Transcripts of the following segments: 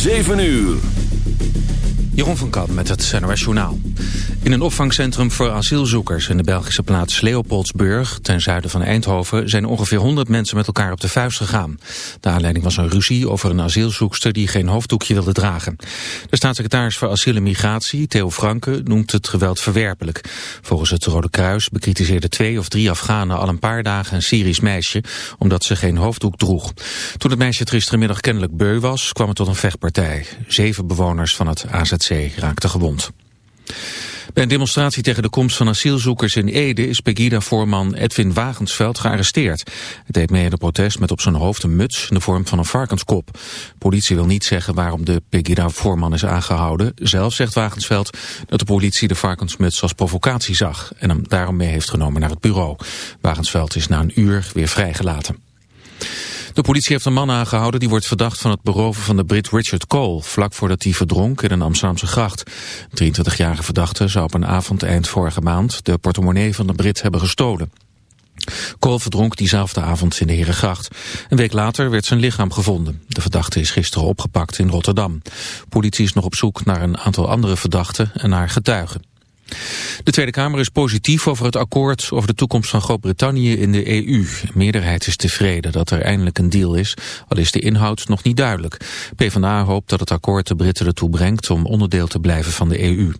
7 uur. Jeroen van Kamp met het NOS Journaal. In een opvangcentrum voor asielzoekers in de Belgische plaats Leopoldsburg, ten zuiden van Eindhoven, zijn ongeveer 100 mensen met elkaar op de vuist gegaan. De aanleiding was een ruzie over een asielzoekster die geen hoofddoekje wilde dragen. De staatssecretaris voor asiel en migratie, Theo Franke, noemt het geweld verwerpelijk. Volgens het Rode Kruis bekritiseerden twee of drie Afghanen al een paar dagen een Syrisch meisje, omdat ze geen hoofddoek droeg. Toen het meisje het gisterenmiddag kennelijk beu was, kwam het tot een vechtpartij. Zeven bewoners van het AZC raakten gewond. Bij een demonstratie tegen de komst van asielzoekers in Ede is Pegida-voorman Edwin Wagensveld gearresteerd. Het deed mee in de protest met op zijn hoofd een muts in de vorm van een varkenskop. Politie wil niet zeggen waarom de Pegida-voorman is aangehouden. Zelf zegt Wagensveld dat de politie de varkensmuts als provocatie zag en hem daarom mee heeft genomen naar het bureau. Wagensveld is na een uur weer vrijgelaten. De politie heeft een man aangehouden die wordt verdacht van het beroven van de Brit Richard Cole, vlak voordat hij verdronk in een Amsterdamse gracht. De 23-jarige verdachte zou op een avond eind vorige maand de portemonnee van de Brit hebben gestolen. Cole verdronk diezelfde avond in de Herengracht. Een week later werd zijn lichaam gevonden. De verdachte is gisteren opgepakt in Rotterdam. Politie is nog op zoek naar een aantal andere verdachten en naar getuigen. De Tweede Kamer is positief over het akkoord over de toekomst van Groot-Brittannië in de EU. De meerderheid is tevreden dat er eindelijk een deal is, al is de inhoud nog niet duidelijk. PvdA hoopt dat het akkoord de Britten ertoe brengt om onderdeel te blijven van de EU.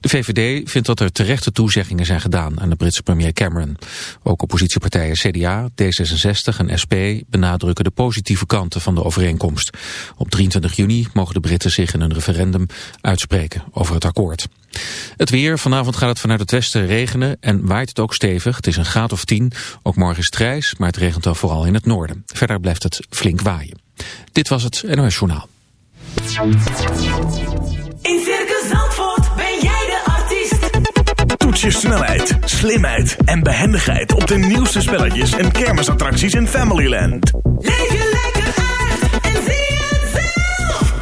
De VVD vindt dat er terechte toezeggingen zijn gedaan aan de Britse premier Cameron. Ook oppositiepartijen CDA, D66 en SP benadrukken de positieve kanten van de overeenkomst. Op 23 juni mogen de Britten zich in een referendum uitspreken over het akkoord. Het weer, vanavond gaat het vanuit het westen regenen en waait het ook stevig. Het is een graad of 10, ook morgen is het grijs, maar het regent dan vooral in het noorden. Verder blijft het flink waaien. Dit was het NOS Journaal. In Circus Zandvoort ben jij de artiest. Toets je snelheid, slimheid en behendigheid op de nieuwste spelletjes en kermisattracties in Familyland. Leef je lekker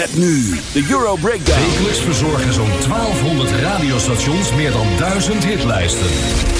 Met nu de Euro Breakdown. Wekelijks verzorgen zo'n 1200 radiostations meer dan 1000 hitlijsten.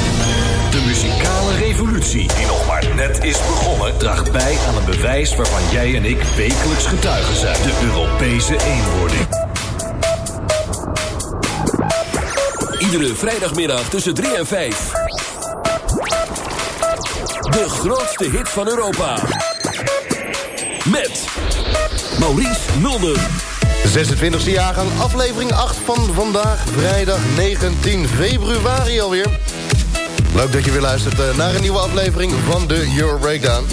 De muzikale revolutie, die nog maar net is begonnen, draagt bij aan een bewijs waarvan jij en ik wekelijks getuigen zijn: de Europese eenwording. Iedere vrijdagmiddag tussen 3 en 5. De grootste hit van Europa. Met Maurice Mulder. 26e jaargang, aflevering 8 van vandaag, vrijdag 19 februari alweer. Leuk dat je weer luistert eh, naar een nieuwe aflevering van de Euro Breakdown.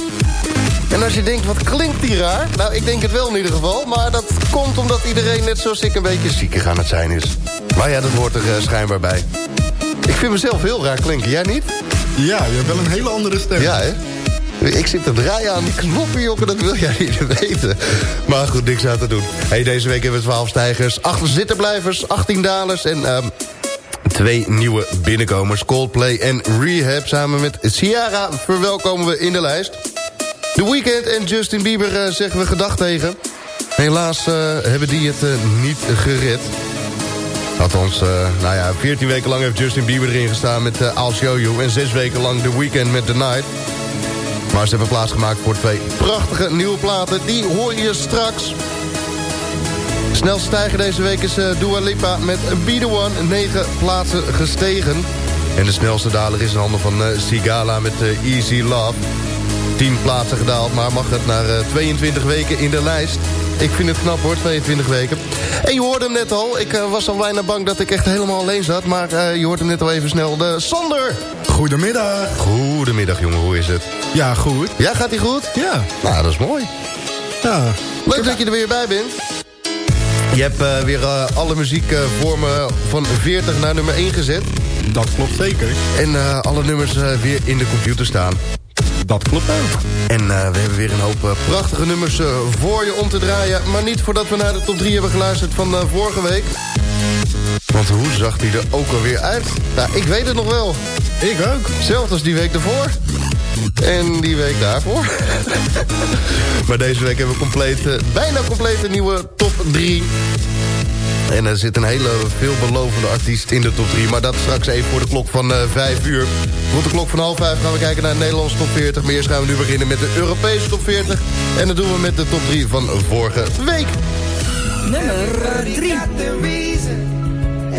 En als je denkt, wat klinkt die raar? Nou, ik denk het wel in ieder geval. Maar dat komt omdat iedereen net zoals ik een beetje ziekig aan het zijn is. Maar ja, dat hoort er eh, schijnbaar bij. Ik vind mezelf heel raar klinken, jij niet? Ja, je hebt wel een hele andere stem. Ja, hè? Ik zit te draaien aan die knoppen, jokken, dat wil jij niet weten. Maar goed, niks aan te doen. Hey, deze week hebben we 12 stijgers, 8 zitterblijvers, 18 dalers en ehm, twee nieuwe binnenkomers. Coldplay en Rehab samen met Ciara verwelkomen we in de lijst. The Weeknd en Justin Bieber eh, zeggen we gedag tegen. Helaas eh, hebben die het eh, niet gered. Althans, nou ja, 14 weken lang heeft Justin Bieber erin gestaan met uh, I'll Show You... en 6 weken lang The Weeknd met The Night. Maar ze hebben plaatsgemaakt voor twee prachtige nieuwe platen. Die hoor je straks. De snelste stijger deze week is uh, Dua Lipa met Be The One. 9 plaatsen gestegen. En de snelste daler is in handen van uh, Sigala met uh, Easy Love. 10 plaatsen gedaald, maar mag het naar 22 weken in de lijst. Ik vind het knap hoor, 22 weken. En je hoorde hem net al. Ik uh, was al bijna bang dat ik echt helemaal alleen zat. Maar uh, je hoort hem net al even snel. De Sander! Goedemiddag. Goedemiddag jongen, hoe is het? Ja, goed. Ja, gaat hij goed? Ja. Nou, dat is mooi. Ja. Leuk dat je er weer bij bent. Je hebt uh, weer alle muziekvormen van 40 naar nummer 1 gezet. Dat klopt zeker. En alle nummers weer in de computer staan. Dat klopt ook. En we hebben weer een hoop prachtige nummers voor je om te draaien. Maar niet voordat we naar de top 3 hebben geluisterd van vorige week. Want hoe zag die er ook alweer uit? Nou, ik weet het nog wel. Ik ook. Zelfs als die week ervoor. En die week daarvoor. maar deze week hebben we compleet, bijna compleet een nieuwe top 3. En er zit een hele veelbelovende artiest in de top 3. Maar dat straks even voor de klok van uh, 5 uur. Rond de klok van half 5 gaan we kijken naar de Nederlandse top 40. Maar eerst gaan we nu beginnen met de Europese top 40. En dat doen we met de top 3 van vorige week. Nummer 3.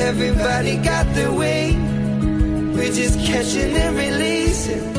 Everybody got their way. We're just catching and releasing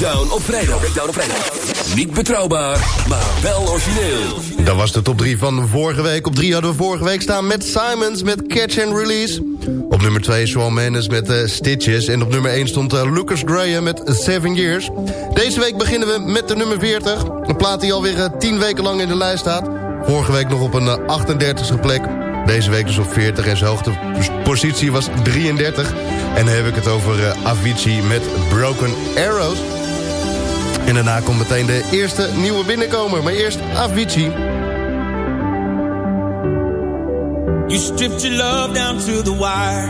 Breakdown op vrijdag. Breakdown op vrijdag. Niet betrouwbaar, maar wel origineel. Dat was de top 3 van vorige week. Op 3 hadden we vorige week staan met Simons met Catch and Release. Op nummer 2 Shawn Mendes met uh, Stitches. En op nummer 1 stond uh, Lucas Graham met Seven Years. Deze week beginnen we met de nummer 40. Een plaat die alweer uh, 10 weken lang in de lijst staat. Vorige week nog op een 38e plek. Deze week dus op 40 en zijn hoogtepositie was 33. En dan heb ik het over Avicii met Broken Arrows. En daarna komt meteen de eerste nieuwe binnenkomer. Maar eerst Avicii. You stripped your love down to the wire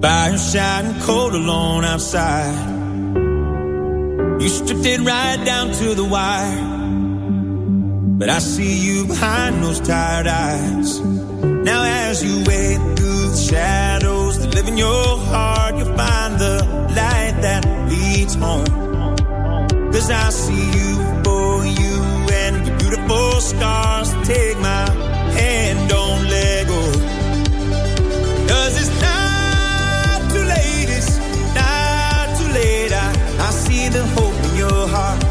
By your shining cold alone outside You stripped it right down to the wire But I see you behind those tired eyes Now as you wade through the shadows that live in your heart, Cause I see you for you and your beautiful scars. Take my hand, don't let go. Cause it's not too late, it's not too late. I, I see the hope in your heart.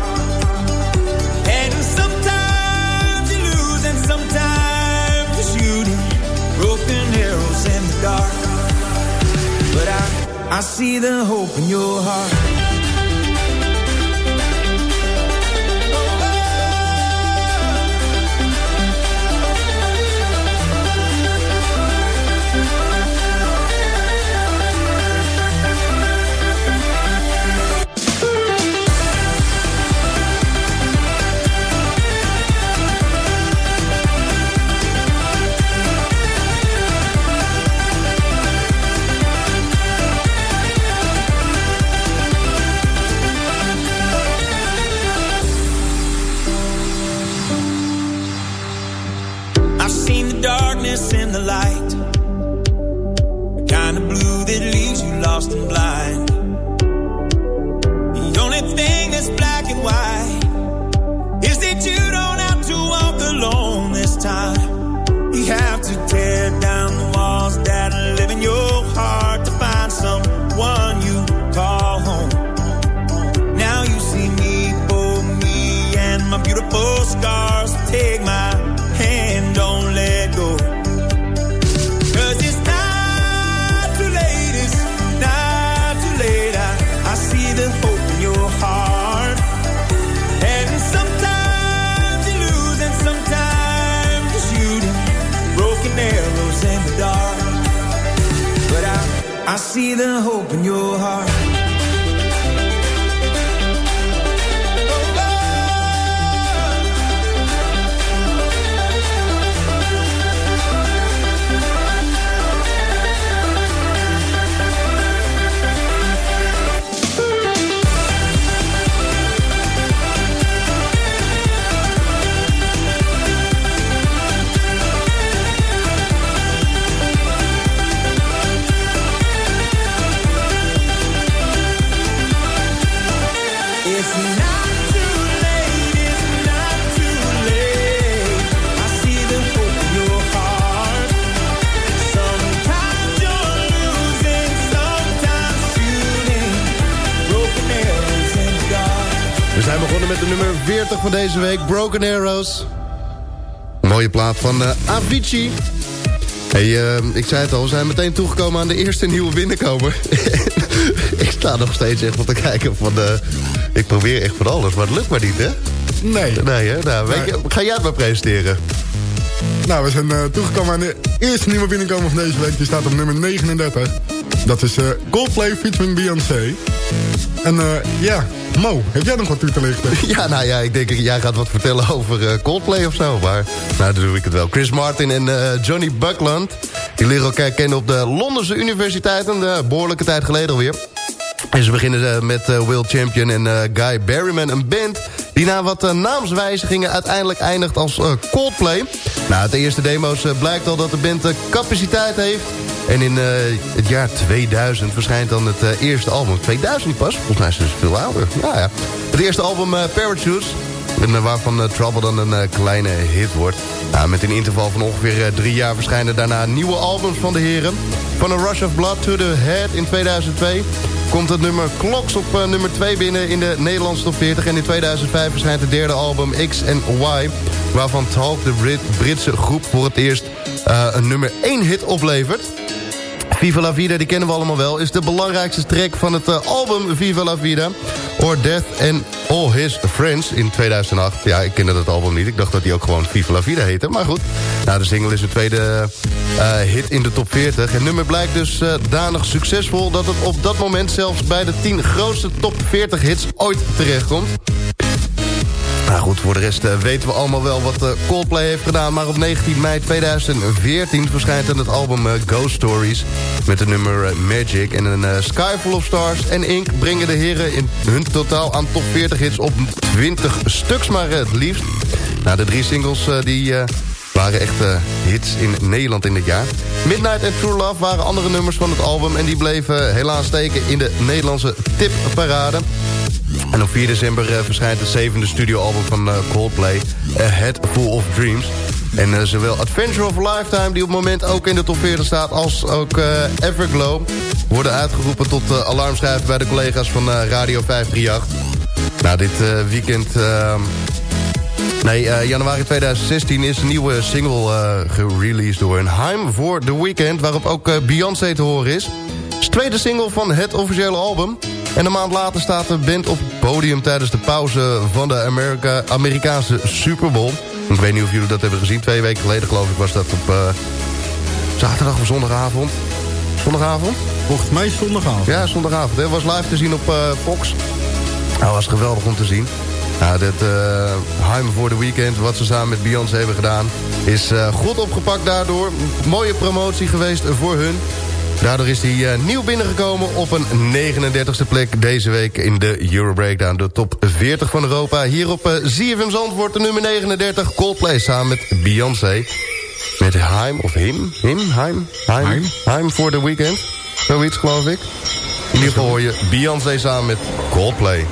And sometimes you lose, and sometimes you're shooting broken arrows in the dark. But I, I see the hope in your heart. black the hope in your heart. Met de nummer 40 van deze week, Broken Arrows. Mooie plaat van uh, Avicii. Hey, eh, ik zei het al, we zijn meteen toegekomen aan de eerste nieuwe binnenkomer. ik sta nog steeds echt wat te kijken van... de. ik probeer echt van alles, maar het lukt maar niet, hè? Nee. Nee, hè? Nou, je, ga jij het maar presenteren? Nou, we zijn eh, toegekomen aan de eerste nieuwe binnenkomer van deze week. Die staat op nummer 39. Dat is eh, Coldplay featuring Beyoncé. En eh, ja, Mo, heb jij nog wat toe te lichten? Ja, nou ja, ik denk jij gaat wat vertellen over eh, Coldplay of zo. Maar nou, dan doe ik het wel. Chris Martin en eh, Johnny Buckland. Die leren elkaar kennen op de Londense universiteit. Een behoorlijke tijd geleden alweer. En ze beginnen met Will Champion en Guy Berryman. Een band die na wat naamswijzigingen uiteindelijk eindigt als Coldplay. Nou, uit de eerste demo's blijkt al dat de band capaciteit heeft. En in eh, het jaar 2000 verschijnt dan het eh, eerste album. 2000 niet pas, volgens mij is het veel ouder. Ja. Het eerste album eh, Parachutes. En, waarvan Trouble dan een kleine hit wordt. Met een interval van ongeveer drie jaar verschijnen daarna nieuwe albums van de heren. Van A Rush of Blood to the Head in 2002 komt het nummer Clocks op uh, nummer 2 binnen in de Nederlandse top 40. En in 2005 verschijnt het derde album X Y. Waarvan Talk, de Brit Britse groep, voor het eerst uh, een nummer 1 hit oplevert. Viva la Vida, die kennen we allemaal wel, is de belangrijkste track van het uh, album Viva la Vida. Or Death and All His Friends in 2008. Ja, ik kende dat album niet. Ik dacht dat die ook gewoon Viva la Vida heette. Maar goed, nou, de single is een tweede uh, hit in de top 40. Het nummer blijkt dus uh, danig succesvol... dat het op dat moment zelfs bij de 10 grootste top 40 hits ooit terechtkomt. Nou goed, voor de rest uh, weten we allemaal wel wat uh, Coldplay heeft gedaan. Maar op 19 mei 2014 verschijnt dan het album uh, Ghost Stories... met het nummer Magic en een Sky Full of Stars en Ink... brengen de heren in hun totaal aan top 40 hits op 20 stuks maar het liefst. Nou, de drie singles die waren echt eh, hits in Nederland in dit jaar. Midnight en True Love waren andere nummers van het album... en die bleven helaas steken in de Nederlandse tipparade. En op 4 december uh, verschijnt het zevende studioalbum van uh, Coldplay... A Head Full of Dreams. En zowel Adventure of a Lifetime, die op het moment ook in de top 40 staat... als ook Everglow worden uitgeroepen tot alarmschrijven... bij de collega's van Radio 538. Nou, dit weekend... Nee, januari 2016 is een nieuwe single gereleased door een Heim voor The Weekend... waarop ook Beyoncé te horen is. Het is de tweede single van het officiële album... En een maand later staat de band op het podium tijdens de pauze van de Amerika Amerikaanse Super Bowl. Ik weet niet of jullie dat hebben gezien. Twee weken geleden geloof ik was dat op uh, zaterdag of zondagavond. Zondagavond? Volgens mij zondagavond. Ja, zondagavond. Het was live te zien op uh, Fox. Nou, was geweldig om te zien. Nou, dit uh, Heim voor de Weekend, wat ze samen met Beyoncé hebben gedaan... is uh, goed opgepakt daardoor. Mooie promotie geweest voor hun. Daardoor is hij uh, nieuw binnengekomen op een 39e plek deze week in de Euro Breakdown. De top 40 van Europa. Hier op uh, ZFM Zandvoort de nummer 39. Coldplay samen met Beyoncé. Met Heim, of Him? Him? Heim? Heim? Heim voor de weekend. Zoiets geloof ik. In ieder geval hoor je Beyoncé samen met Coldplay.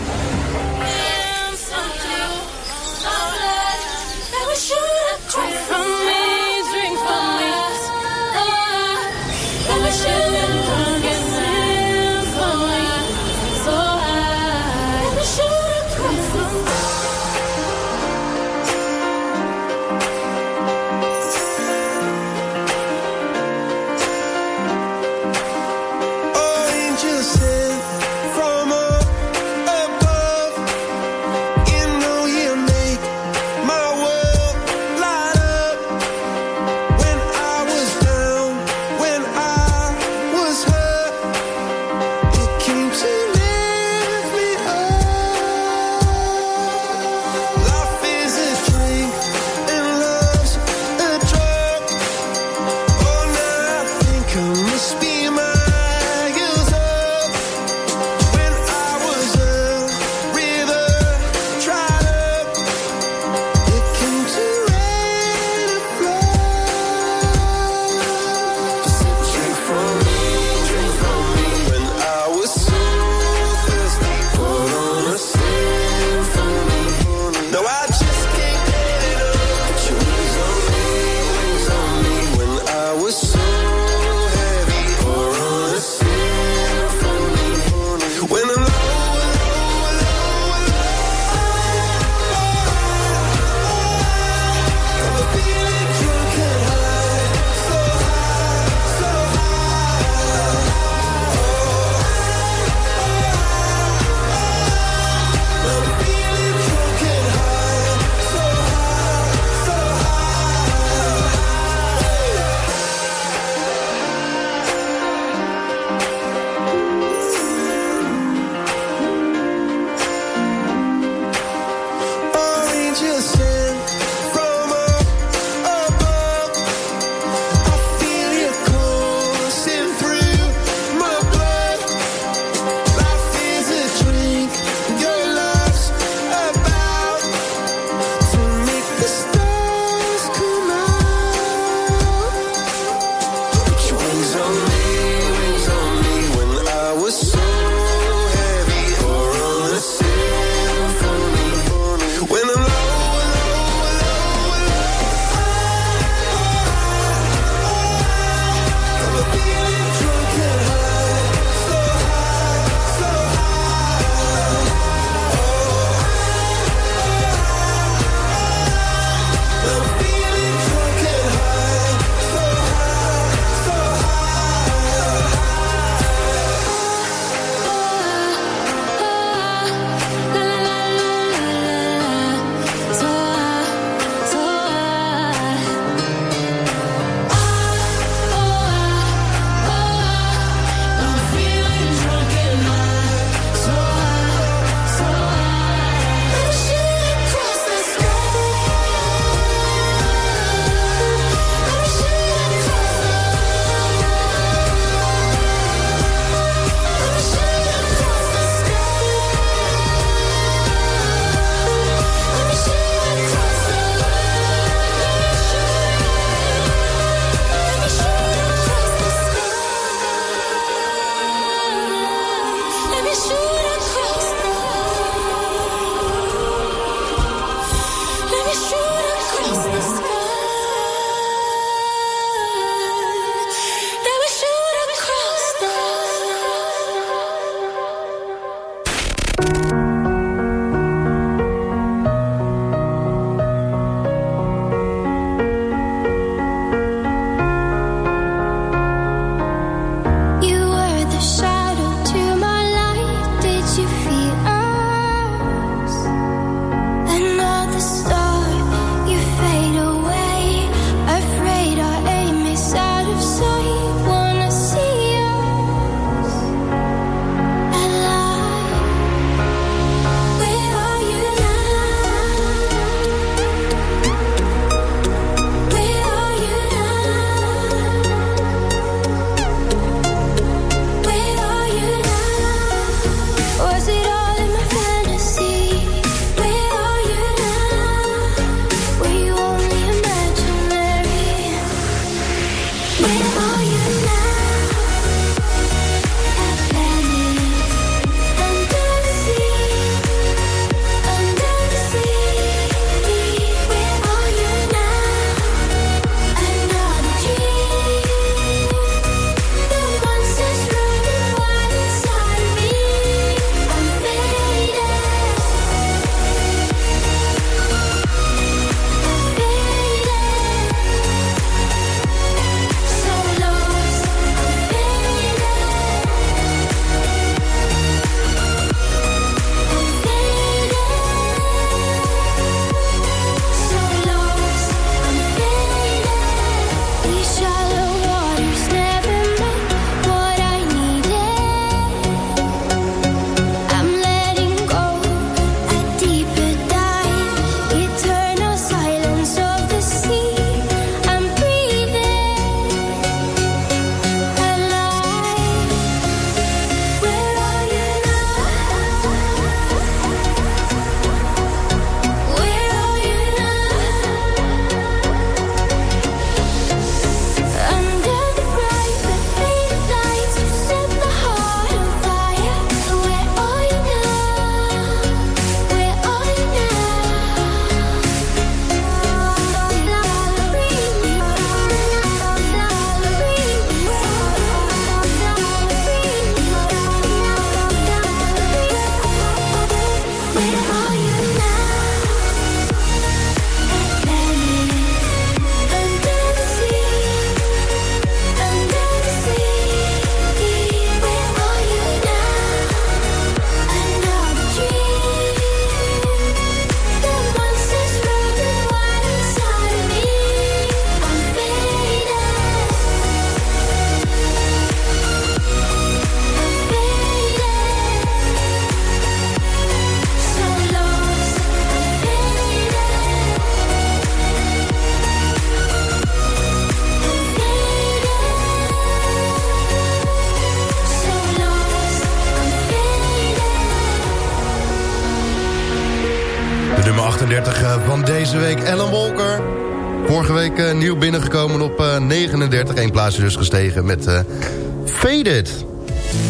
Binnengekomen op uh, 39. Eén plaatsje dus gestegen met uh, Faded.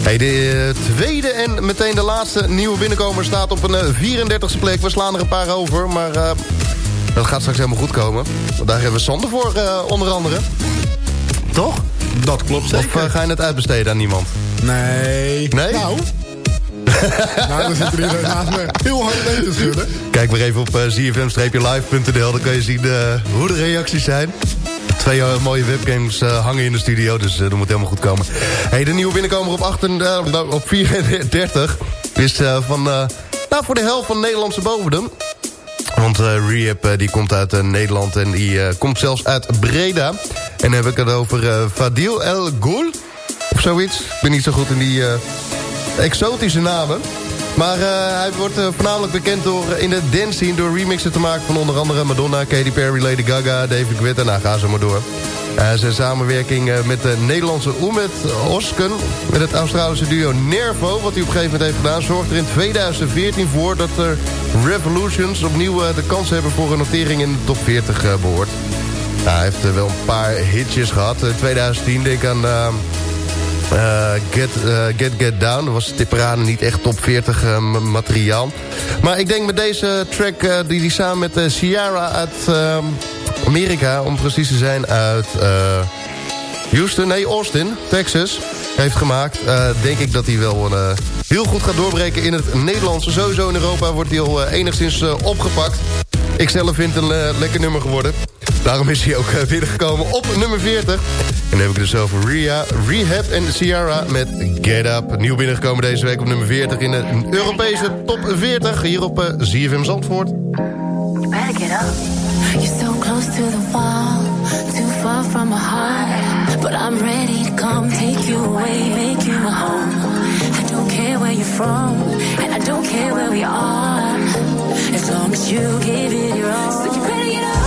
Hey, de tweede en meteen de laatste nieuwe binnenkomer staat op een 34e plek. We slaan er een paar over, maar dat gaat straks helemaal goed komen. Daar hebben we Sander voor, onder andere. Toch? Dat klopt zeker. Of ga je het uitbesteden aan niemand? Nee. Nee? Nou, nou, dan zit er hier naast me heel hard mee te schudden. Kijk maar even op zfm-live.nl. Dan kan je zien hoe de reacties zijn. Twee uh, mooie webgames hangen in de studio, dus dat moet helemaal goed komen. Hey, de nieuwe binnenkomer op, 8, op 34 is van, nou, voor de helft van Nederlandse Bovendom. Want Rehab die komt uit Nederland en die komt zelfs uit Breda. En dan heb ik het over Fadil El Ghoul of zoiets. Ik ben niet zo goed in die exotische namen. Maar uh, hij wordt uh, voornamelijk bekend door uh, in de dance scene... door remixen te maken van onder andere Madonna, Katy Perry, Lady Gaga, David Guetta. Nou, ga zo maar door. zijn samenwerking met de Nederlandse Oemet Osken... met het Australische duo Nervo, wat hij op een gegeven moment heeft gedaan... zorgt er in 2014 voor dat de Revolutions opnieuw de kans hebben... voor een notering in de top 40 behoort. Nou, hij heeft wel een paar hitjes gehad. In 2010 denk ik aan... get, uh, get Get Down. Dat was Tipperaden niet echt top 40 uh, materiaal. Maar ik denk met deze track die hij samen met Ciara uit Amerika... om precies te zijn uit Houston, nee Austin, Texas... heeft gemaakt, denk ik dat hij wel heel goed gaat doorbreken in het Nederlands. Sowieso in Europa wordt hij al enigszins opgepakt. Ik zelf vind het een lekker nummer geworden. Daarom is hij ook weer gekomen op nummer 40. En dan heb ik dus over Ria, Rehab en Ciara met Get Up. Nieuw binnengekomen deze week op nummer 40 in de Europese top 40. Hier op ZFM Zandvoort. You better get up. You're so close to the wall. Too far from my heart. But I'm ready to come take you away. Make you my home. I don't care where you're from. And I don't care where we are. As long as you give it your all. So you better get up.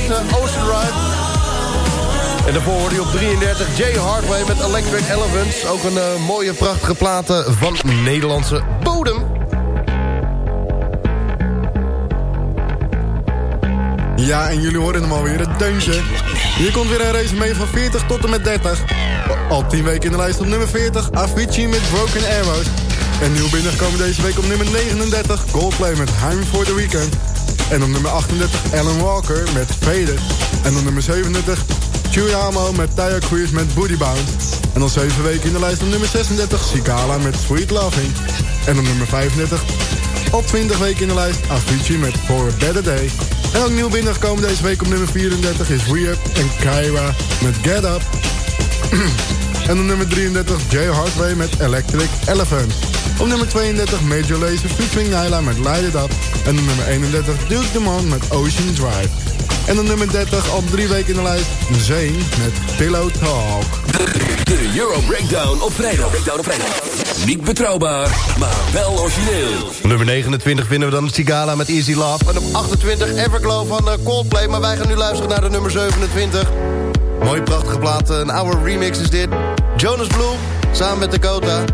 Met uh, Ocean Ride. En daarvoor hoorde je op 33 Jay Hardway met Electric Elephants. Ook een uh, mooie, prachtige platen van Nederlandse bodem. Ja, en jullie horen hem alweer, het deuntje. Hier komt weer een race mee van 40 tot en met 30. Al 10 weken in de lijst op nummer 40, Avicii met Broken Arrows. En nieuw binnengekomen deze week op nummer 39, Coldplay met Time for the Weekend. En op nummer 38, Alan Walker met Vader. En op nummer 37, Chuyamo met Taya Cruz met Booty Bound. En al 7 weken in de lijst op nummer 36, Sikala met Sweet Loving. En op nummer 35, al 20 weken in de lijst, Avicii met For a Better Day. En ook nieuw binnengekomen deze week op nummer 34 is Weird en Kyra met Get Up. en op nummer 33 Jay Hardway met Electric Elephant. Op nummer 32 Major Lazer featuring Nyla met Light It Up. En op nummer 31 Duke Demond met Ocean Drive. En op nummer 30 al drie weken in de lijst Zane met Pillow Talk. De Euro Breakdown op vrijdag. Breakdown op vrijdag. Niet betrouwbaar, maar wel origineel. Nummer 29 vinden we dan Sigala met Easy Love. En op 28 Everglow van uh, Coldplay. Maar wij gaan nu luisteren naar de nummer 27. Mooi prachtige plaat. Een oude remix is dit. Jonas Blue samen met Dakota.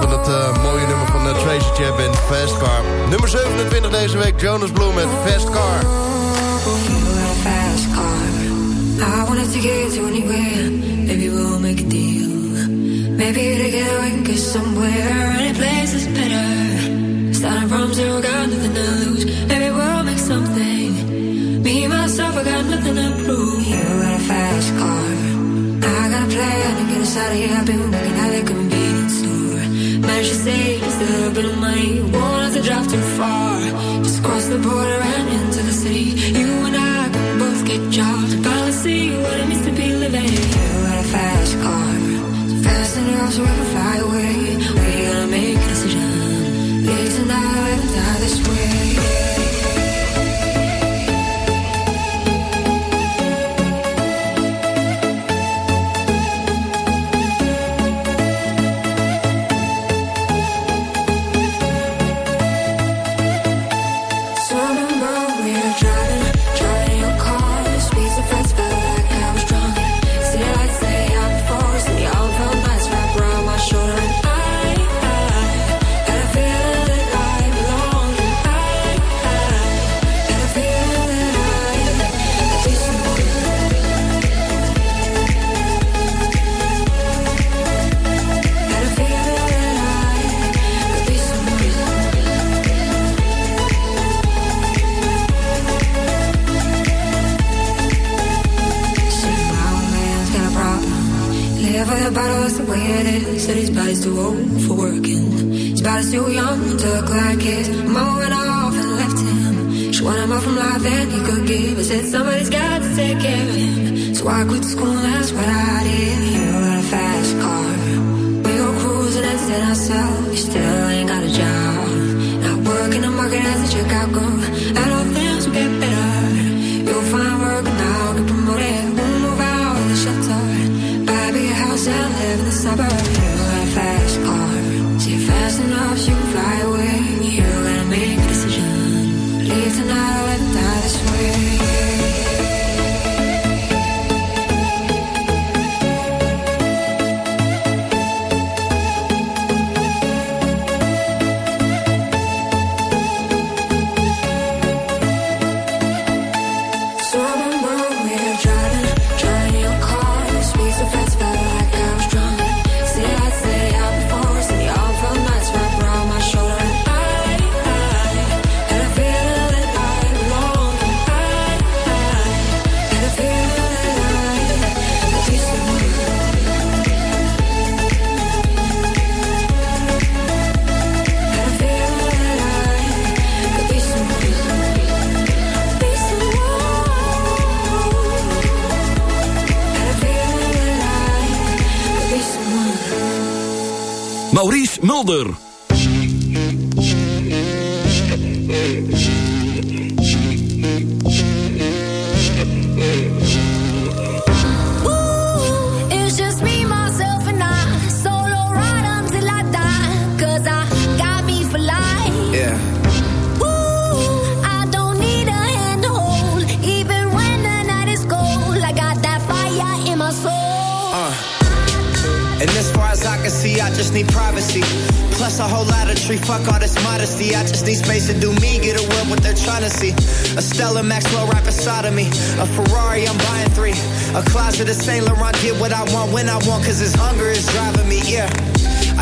Van dat uh, mooie nummer van uh, Tracy Chap en Fast Car. Nummer 27 deze week. Jonas Blue met Fast Car. fast. I wanted to get to anywhere. Maybe we'll make a deal. Maybe to get away, get somewhere. Any place is better. Starting from zero, got nothing to lose. Maybe we'll make something. Me, myself, I got nothing to prove. You got a fast car. I got a plan to get us out of here. I've been working bit money. Won't have to drive too far. Just cross the border and into the city. You and I can both get jobs. Finally see what it means to be living. You got a fast car. So fast enough so can fly away. Live in the suburbs. You got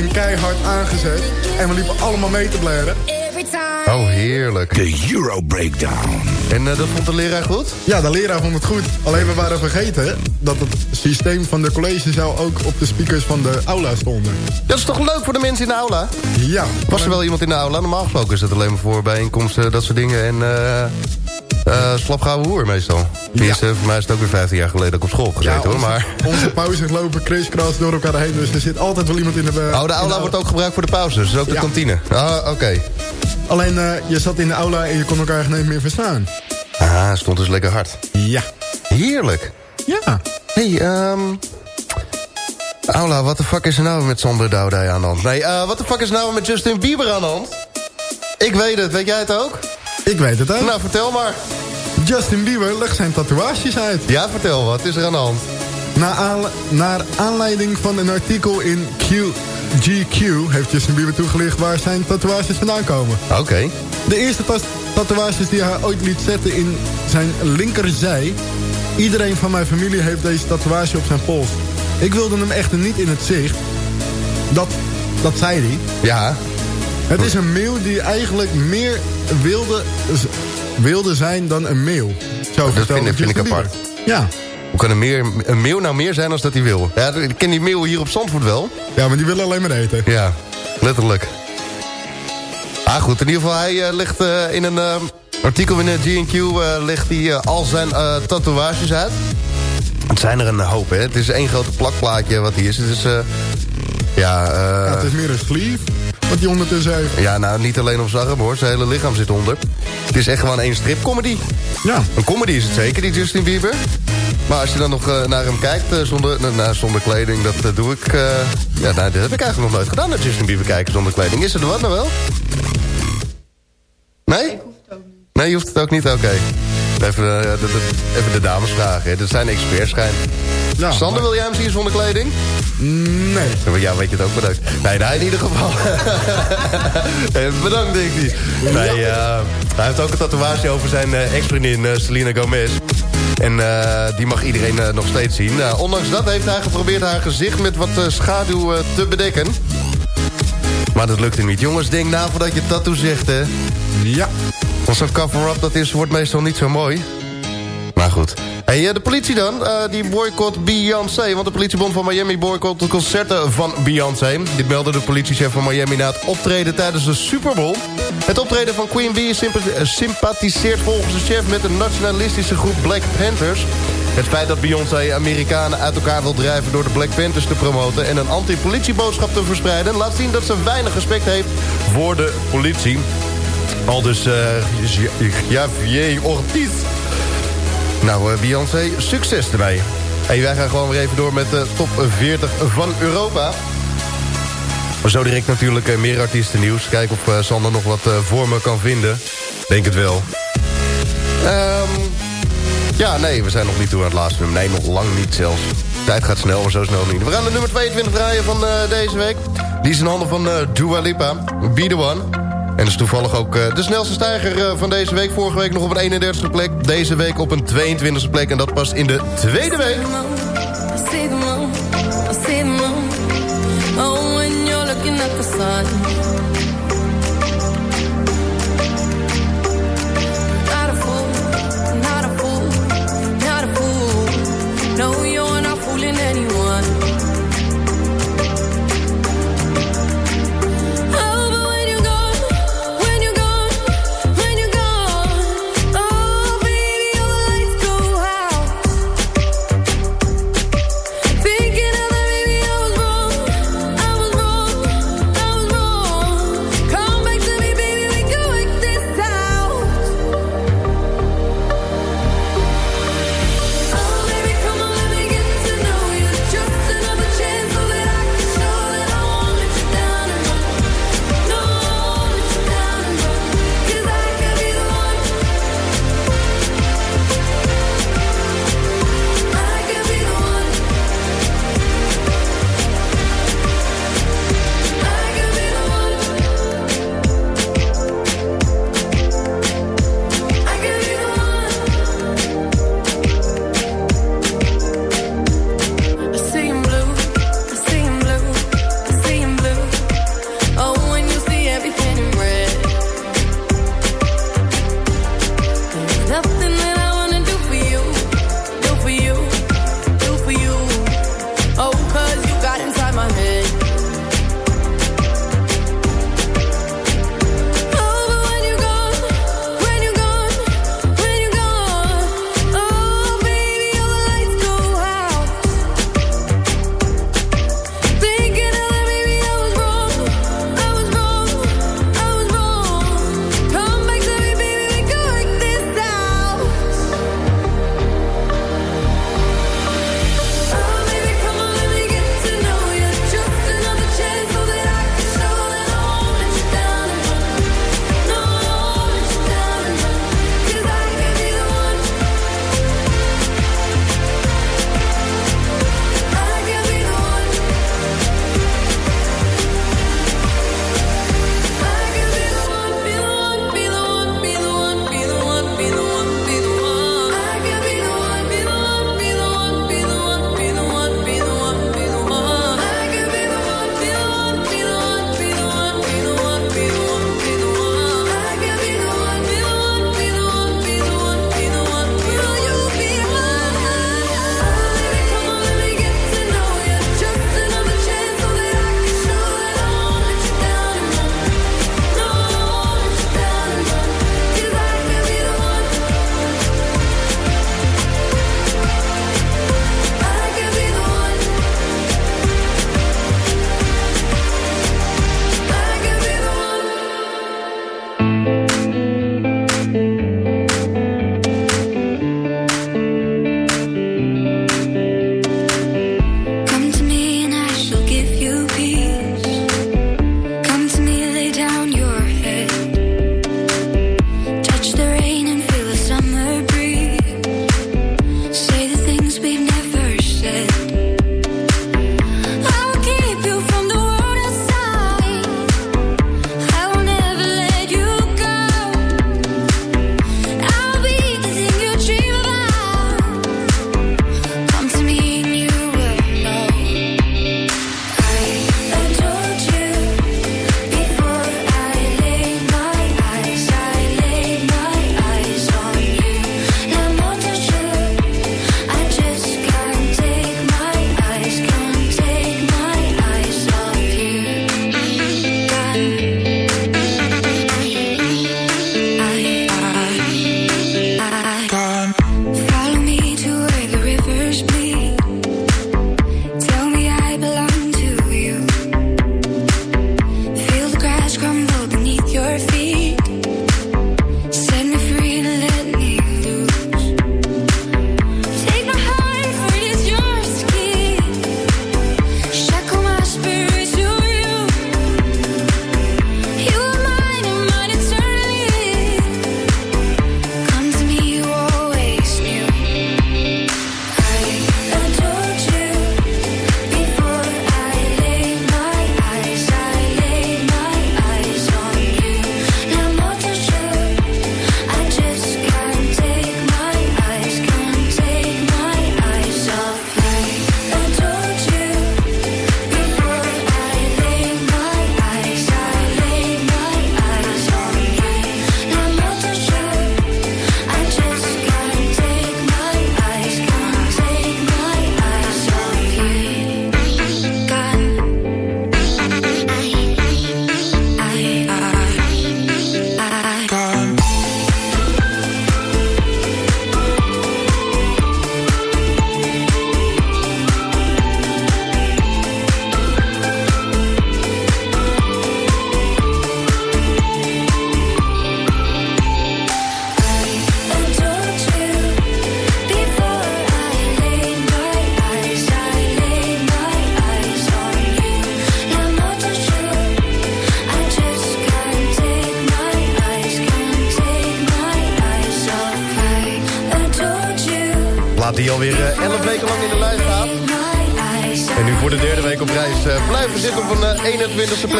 en keihard aangezet. En we liepen allemaal mee te blaren. every time. Oh, heerlijk. De Euro Breakdown. En eh, dat vond de leraar goed? Ja, de leraar vond het goed. Alleen we waren vergeten dat het systeem van de collegezaal ook op de speakers van de aula stonden. Dat is toch leuk voor de mensen in de aula? Ja. Was er wel iemand in de aula? Normaal gesproken is het alleen maar voor bijeenkomsten, dat soort dingen. En eh eh slapgouwe hoer meestal. Tenminste, voor mij is het ook weer 15 jaar geleden dat ik op school heb gezeten hoor. onze, Maar... onze pauzes lopen kriskras door elkaar heen, dus er zit altijd wel iemand in de... Oh, de aula wordt ook gebruikt voor de pauzes, dus ook de Ja. kantine. Ah, oké. Alleen, eh, je zat in de aula en je kon elkaar geen eens meer verstaan. Ah, stond dus lekker hard. Ja. Heerlijk. Ja. hey, ehm... Aula, wat de fuck is er nou met Sander Doudij aan de hand? Nee, eh, wat de fuck is er nou met Justin Bieber aan de hand? Ik weet het, weet jij het ook? Ik weet het ook. Nou, vertel maar. Justin Bieber legt zijn tatoeages uit. Ja, vertel, wat is er aan de hand? Na aanle- naar aanleiding van een artikel in Q GQ heeft Justin Bieber toegelicht waar zijn tatoeages vandaan komen. Oké. De eerste tatoeages die hij ooit liet zetten in zijn linkerzij. Iedereen van mijn familie heeft deze tatoeage op zijn pols. Ik wilde hem echter niet in het zicht. Dat, dat zei hij. Ja. Het is een mail die eigenlijk meer wilde... wilde zijn dan een meeuw. Zo dat vind, ik- vind ik apart. Ja. Hoe kan een, meer, een meeuw nou meer zijn als dat hij wil? Ja, ik ken die meeuw hier op Zandvoort wel. Ja, maar die willen alleen maar eten. Ja, letterlijk. Ah goed, in ieder geval, hij eh, legt eh, in een eh, artikel in de GQ... legt hij al zijn tatoeages uit. Het zijn er een hoop, hè. Het is één grote plakplaatje wat hij is. Het is, ja... Ja, het is meer een sleeve wat hij ondertussen heeft. ja, nou, niet alleen op zijn arm, hoor. Zijn hele lichaam zit onder. Het is echt gewoon één stripcomedy. Ja. Een comedy is het zeker, die Justin Bieber. Maar als je dan nog eh, naar hem kijkt eh, zonder, nou, nou, zonder kleding, dat eh, doe ik... eh, ja, nou, dat heb ik eigenlijk nog nooit gedaan, naar Justin Bieber kijken zonder kleding. Is er wat nou wel? Nee? Nee, je hoeft het ook niet? Oké. Even, eh, de, de- even de dames vragen, hè. dat zijn experts schijn. Sander, wil jij hem zien zonder kleding? Nee. Ja, weet je het ook bedankt. Nee, hij in ieder geval. Eh, bedankt, denk ik. Nee, eh, hij heeft ook een tatoeage over zijn ex-vriendin Selena Gomez. En die mag iedereen nog steeds zien. Nou, ondanks dat heeft hij geprobeerd haar gezicht met wat schaduw te bedekken. Maar dat lukt hem niet. Jongens, denk na voordat je tattoo zegt, hè. Ja. Want zo'n cover-up dat is, wordt meestal niet zo mooi. Maar goed. Hey, eh, de politie dan, eh, die boycott Beyoncé. Want de politiebond van Miami boycott de concerten van Beyoncé. Dit meldde de politiechef van Miami na het optreden tijdens de Super Bowl. Het optreden van Queen Bee eh, sympathiseert volgens de chef met de nationalistische groep Black Panthers. Het feit dat Beyoncé Amerikanen uit elkaar wil drijven door de Black Panthers te promoten... en een anti-politieboodschap te verspreiden... laat zien dat ze weinig respect heeft voor de politie. Al dus eh, Javier Ortiz. Nou, eh, Beyoncé, succes ermee. En wij gaan gewoon weer even door met de top 40 van Europa. Zo direct natuurlijk eh, meer artiestennieuws. Kijken of Sander nog wat voor me kan vinden. Denk het wel. Ehm, ja, nee, we zijn nog niet toe aan het laatste nummer. Nee, nog lang niet zelfs. Tijd gaat snel, maar zo snel niet. We gaan de nummer 22 draaien van deze week. Die is in handen van eh Dua Lipa. Be The One. En is toevallig ook eh, de snelste stijger eh, van deze week. Vorige week nog op een 31ste plek. Deze week op een 22ste plek. En dat past in de tweede week. Oh, when looking at the.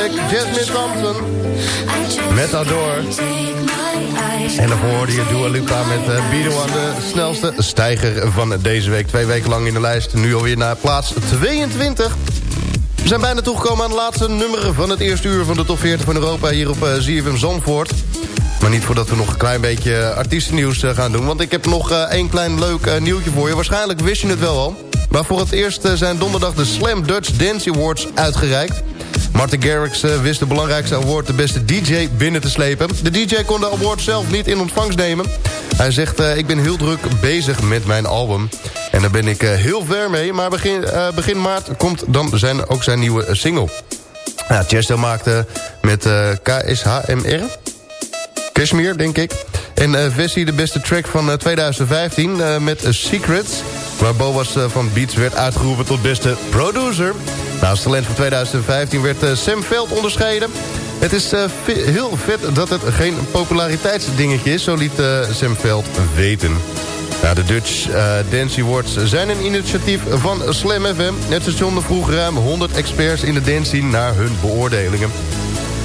21ste plek. Jasmine Thompson met Adore. En daarvoor hoorde je Dua Lipa met uh, Be The One, de snelste stijger van deze week. Twee weken lang in de lijst, nu alweer naar plaats 22. We zijn bijna toegekomen aan het laatste nummer van het eerste uur van de top 40 van Europa hier op uh, ZFM Zandvoort. Maar niet voordat we nog een klein beetje artiestennieuws uh, gaan doen. Want ik heb nog één klein leuk nieuwtje voor je. Waarschijnlijk wist je het wel al. Maar voor het eerst zijn donderdag de Slam Dutch Dance Awards uitgereikt. Martin Garrix wist de belangrijkste award de beste DJ binnen te slepen. De DJ kon de award zelf niet in ontvangst nemen. Hij zegt, ik ben heel druk bezig met mijn album. En daar ben ik heel ver mee. Maar begin, begin maart komt dan zijn, ook zijn nieuwe single. Ja, Chesto maakte met KSHMR. Kashmir, denk ik. En Vessi de beste track van 2015 met Secrets. Waar Boas van Beats werd uitgeroepen tot beste producer. Als talent van 2015 werd Sam Veld onderscheiden. Het is heel vet dat het geen populariteitsdingetje is. Zo liet Sam Veld weten. De Dutch Dance Awards zijn een initiatief van Slam FM. Het station vroeg ruim 100 experts in de dance naar hun beoordelingen.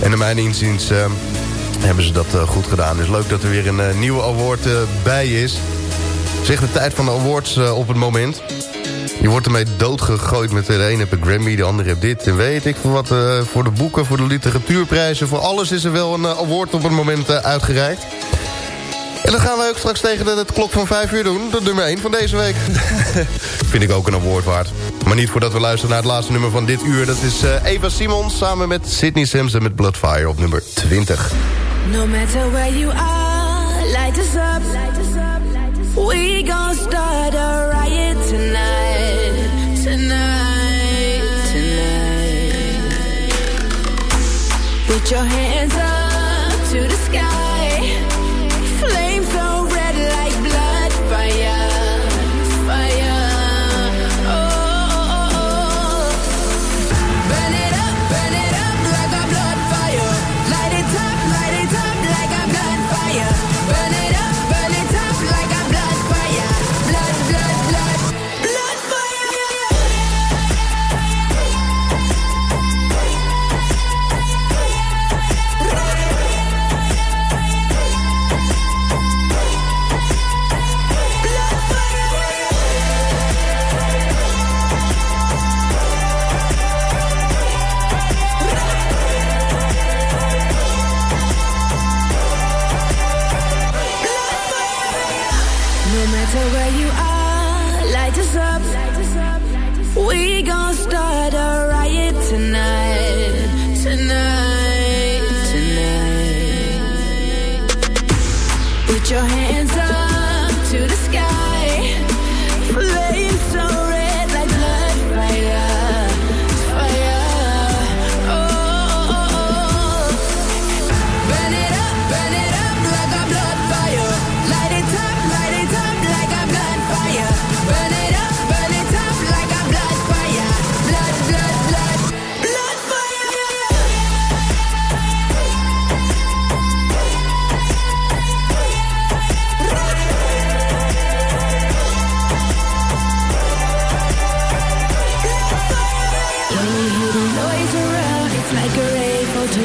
En naar mijn inziens hebben ze dat goed gedaan. Is leuk dat er weer een nieuwe award bij is. Zeg de tijd van de awards op het moment. Je wordt ermee doodgegooid met de ene heb een Grammy, de andere heb dit. En weet ik voor wat, voor de boeken, voor de literatuurprijzen... voor alles is er wel een award op het moment uitgereikt. En dat gaan we ook straks tegen de, de klok van 5 uur doen. De nummer 1 van deze week. Vind ik ook een award waard. Maar niet voordat we luisteren naar het laatste nummer van dit uur. Dat is uh, Eva Simons samen met Sydney Simpson met Bloodfire op nummer 20. No matter where you are, light us up. We gon' start Put your hands up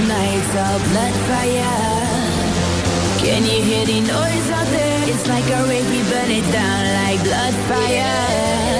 all blood fire. Can you hear the noise out there? It's like a rave, we burn it down like blood fire.